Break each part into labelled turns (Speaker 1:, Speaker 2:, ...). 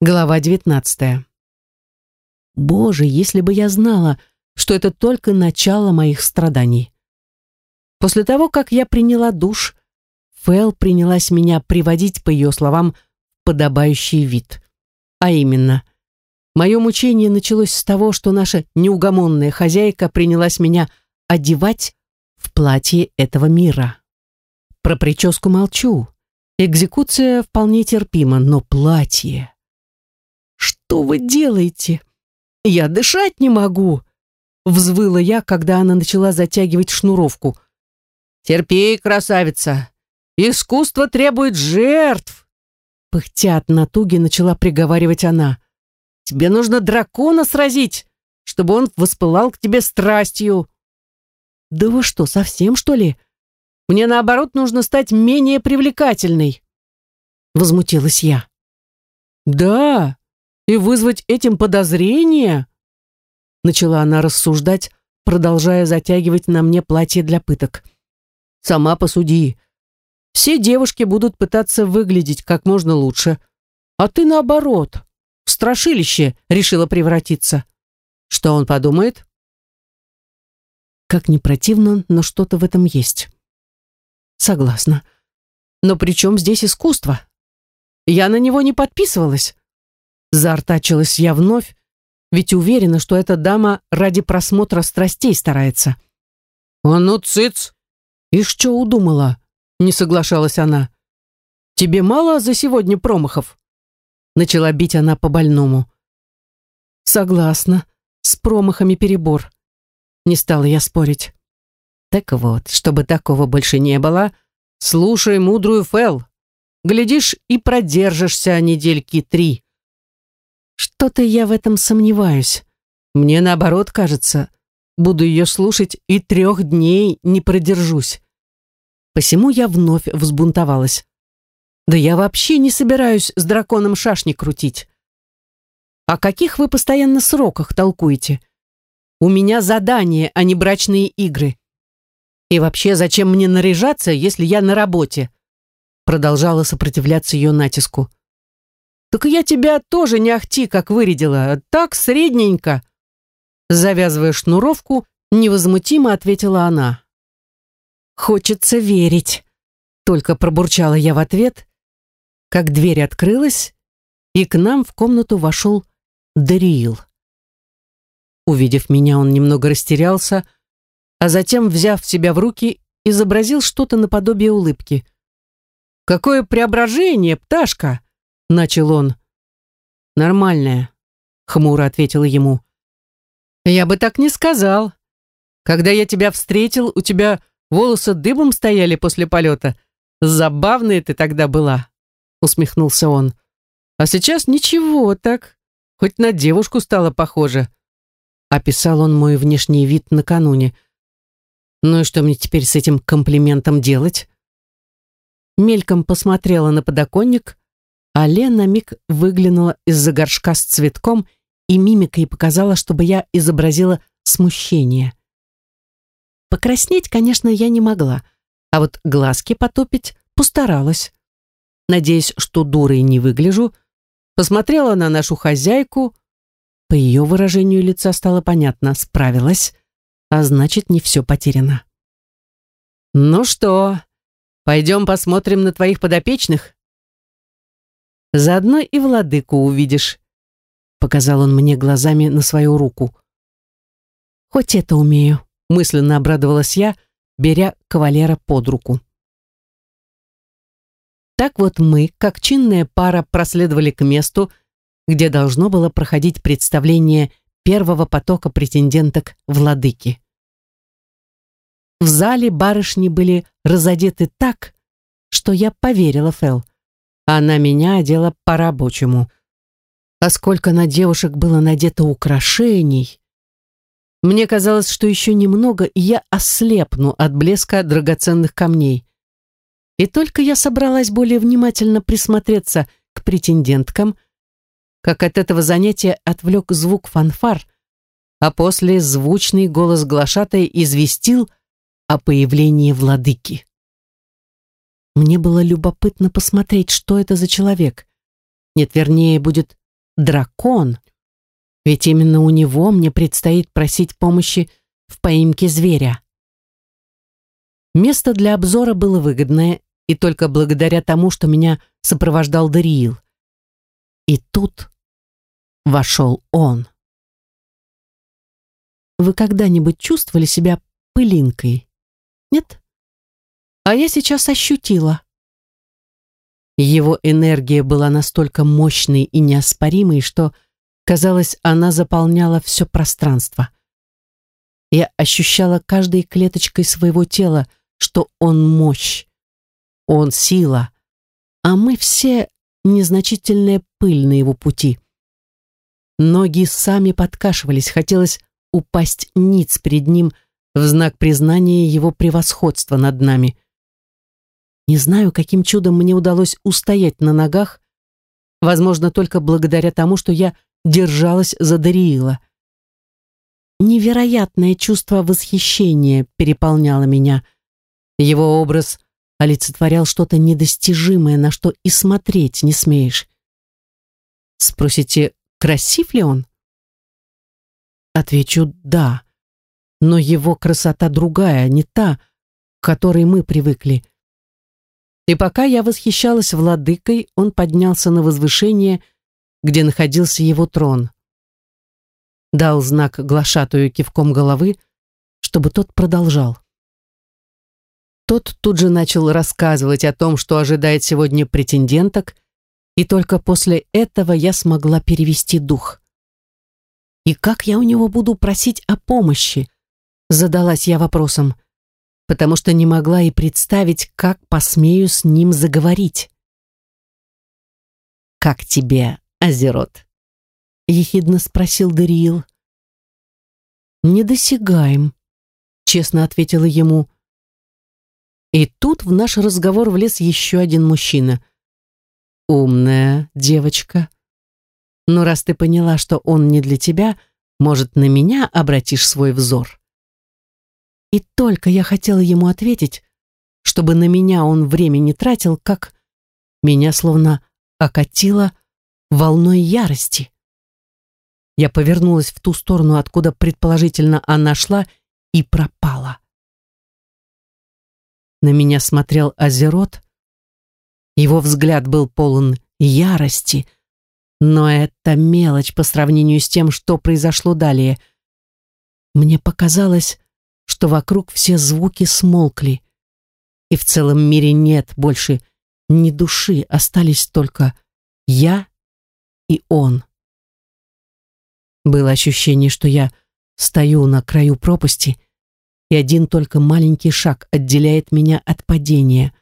Speaker 1: Глава 19. Боже, если бы я знала, что это только начало моих страданий. После того, как я приняла душ, Фэл принялась меня приводить, по ее словам, подобающий вид. А именно, мое мучение началось с того, что наша неугомонная хозяйка принялась меня одевать в платье этого мира. Про прическу молчу. Экзекуция вполне терпима, но платье... «Что вы делаете? Я дышать не могу!» Взвыла я, когда она начала затягивать шнуровку. «Терпи, красавица! Искусство требует жертв!» Пыхтя от натуги начала приговаривать она. «Тебе нужно дракона сразить, чтобы он воспылал к тебе страстью!» «Да вы что, совсем, что ли? Мне, наоборот, нужно стать менее привлекательной!» Возмутилась я. «Да, и вызвать этим подозрение?» Начала она рассуждать, продолжая затягивать на мне платье для пыток. «Сама посуди. Все девушки будут пытаться выглядеть как можно лучше, а ты наоборот, в страшилище решила превратиться. Что он подумает?» Как ни противно, но что-то в этом есть. Согласна. Но при чем здесь искусство? Я на него не подписывалась. Заортачилась я вновь, ведь уверена, что эта дама ради просмотра страстей старается. «А ну, цыц! И что удумала?» — не соглашалась она. «Тебе мало за сегодня промахов?» Начала бить она по больному. «Согласна, с промахами перебор». Не стала я спорить. «Так вот, чтобы такого больше не было, слушай мудрую Фэл. Глядишь, и продержишься недельки три». Что-то я в этом сомневаюсь. Мне наоборот кажется, буду ее слушать и трех дней не продержусь. Посему я вновь взбунтовалась. Да я вообще не собираюсь с драконом шашни крутить. О каких вы постоянно сроках толкуете? У меня задание, а не брачные игры. И вообще, зачем мне наряжаться, если я на работе? Продолжала сопротивляться ее натиску. «Так я тебя тоже не ахти, как вырядила, так средненько». Завязывая шнуровку, невозмутимо ответила она. «Хочется верить», — только пробурчала я в ответ, как дверь открылась, и к нам в комнату вошел Дариил. Увидев меня, он немного растерялся, а затем, взяв себя в руки, изобразил что-то наподобие улыбки. «Какое преображение, пташка!» Начал он. «Нормальная», — хмуро ответила ему. «Я бы так не сказал. Когда я тебя встретил, у тебя волосы дыбом стояли после полета. Забавная ты тогда была», — усмехнулся он. «А сейчас ничего так, хоть на девушку стала похожа». Описал он мой внешний вид накануне. «Ну и что мне теперь с этим комплиментом делать?» Мельком посмотрела на подоконник, а Лен на миг выглянула из-за горшка с цветком и мимикой показала, чтобы я изобразила смущение. Покраснеть, конечно, я не могла, а вот глазки потупить постаралась. Надеясь, что дурой не выгляжу, посмотрела на нашу хозяйку. По ее выражению лица стало понятно, справилась, а значит, не все потеряно. «Ну что, пойдем посмотрим на твоих подопечных?» Заодно и владыку увидишь», — показал он мне глазами на свою руку. «Хоть это умею», — мысленно обрадовалась я, беря кавалера под руку. Так вот мы, как чинная пара, проследовали к месту, где должно было проходить представление первого потока претенденток владыки. В зале барышни были разодеты так, что я поверила Фэл а на меня одела по-рабочему. А сколько на девушек было надето украшений! Мне казалось, что еще немного, и я ослепну от блеска драгоценных камней. И только я собралась более внимательно присмотреться к претенденткам, как от этого занятия отвлек звук фанфар, а после звучный голос глашатай известил о появлении владыки. Мне было любопытно посмотреть, что это за человек. Нет, вернее, будет дракон. Ведь именно у него мне предстоит просить помощи в поимке зверя. Место для обзора было выгодное, и только благодаря тому, что меня сопровождал Дариил. И тут вошел он. Вы когда-нибудь чувствовали себя пылинкой? Нет? А я сейчас ощутила. Его энергия была настолько мощной и неоспоримой, что, казалось, она заполняла все пространство. Я ощущала каждой клеточкой своего тела, что он мощь, он сила, а мы все незначительная пыль на его пути. Ноги сами подкашивались, хотелось упасть ниц перед ним в знак признания его превосходства над нами. Не знаю, каким чудом мне удалось устоять на ногах, возможно, только благодаря тому, что я держалась за Дариила. Невероятное чувство восхищения переполняло меня. Его образ олицетворял что-то недостижимое, на что и смотреть не смеешь. Спросите, красив ли он? Отвечу «да». Но его красота другая, не та, к которой мы привыкли. И пока я восхищалась владыкой, он поднялся на возвышение, где находился его трон. Дал знак глашатую кивком головы, чтобы тот продолжал. Тот тут же начал рассказывать о том, что ожидает сегодня претенденток, и только после этого я смогла перевести дух. И как я у него буду просить о помощи? Задалась я вопросом потому что не могла и представить, как посмею с ним заговорить. «Как тебе, Азерот?» — ехидно спросил Дариил. «Недосягаем», — честно ответила ему. И тут в наш разговор влез еще один мужчина. «Умная девочка. Но раз ты поняла, что он не для тебя, может, на меня обратишь свой взор?» И только я хотела ему ответить, чтобы на меня он время не тратил, как меня словно окатило волной ярости. Я повернулась в ту сторону, откуда предположительно она шла, и пропала. На меня смотрел Азерот. Его взгляд был полон ярости, но это мелочь по сравнению с тем, что произошло далее. Мне показалось, что вокруг все звуки смолкли, и в целом мире нет больше ни души, остались только я и он. Было ощущение, что я стою на краю пропасти, и один только маленький шаг отделяет меня от падения,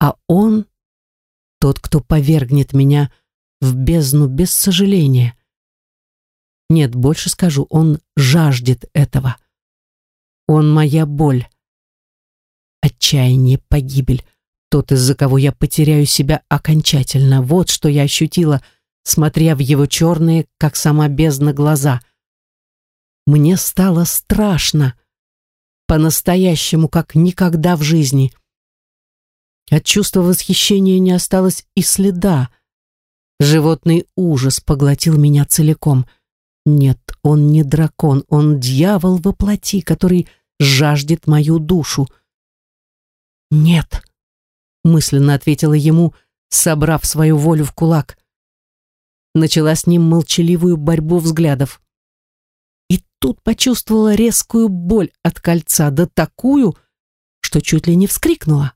Speaker 1: а он — тот, кто повергнет меня в бездну без сожаления. Нет, больше скажу, он жаждет этого. Он моя боль. Отчаяние, погибель. Тот, из-за кого я потеряю себя окончательно. Вот что я ощутила, смотря в его черные, как сама бездна, глаза. Мне стало страшно. По-настоящему, как никогда в жизни. От чувства восхищения не осталось и следа. Животный ужас поглотил меня целиком. Нет, он не дракон, он дьявол во плоти, который жаждет мою душу. «Нет», — мысленно ответила ему, собрав свою волю в кулак. Начала с ним молчаливую борьбу взглядов. И тут почувствовала резкую боль от кольца, да такую, что чуть ли не вскрикнула.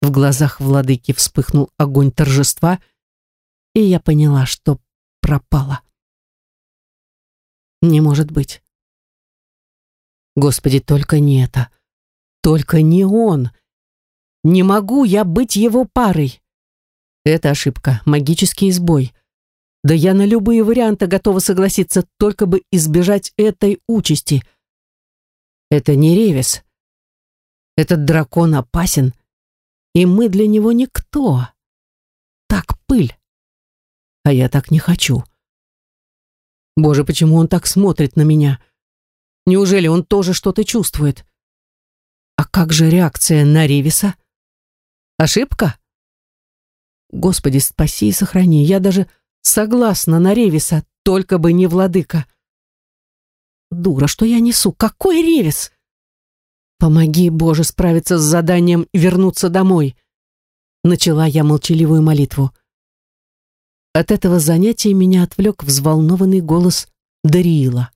Speaker 1: В глазах владыки вспыхнул огонь торжества, и я поняла, что пропала. Не может быть. Господи, только не это. Только не он. Не могу я быть его парой. Это ошибка, магический сбой. Да я на любые варианты готова согласиться, только бы избежать этой участи. Это не Ревес. Этот дракон опасен, и мы для него никто. Так пыль. А я так не хочу. Боже, почему он так смотрит на меня? Неужели он тоже что-то чувствует? А как же реакция на Ривиса? Ошибка? Господи, спаси и сохрани. Я даже Согласна на Ревиса, только бы не владыка. Дура, что я несу? Какой Ревис? Помоги, Боже, справиться с заданием вернуться домой. Начала я молчаливую молитву. От этого занятия меня отвлек взволнованный голос Дариила.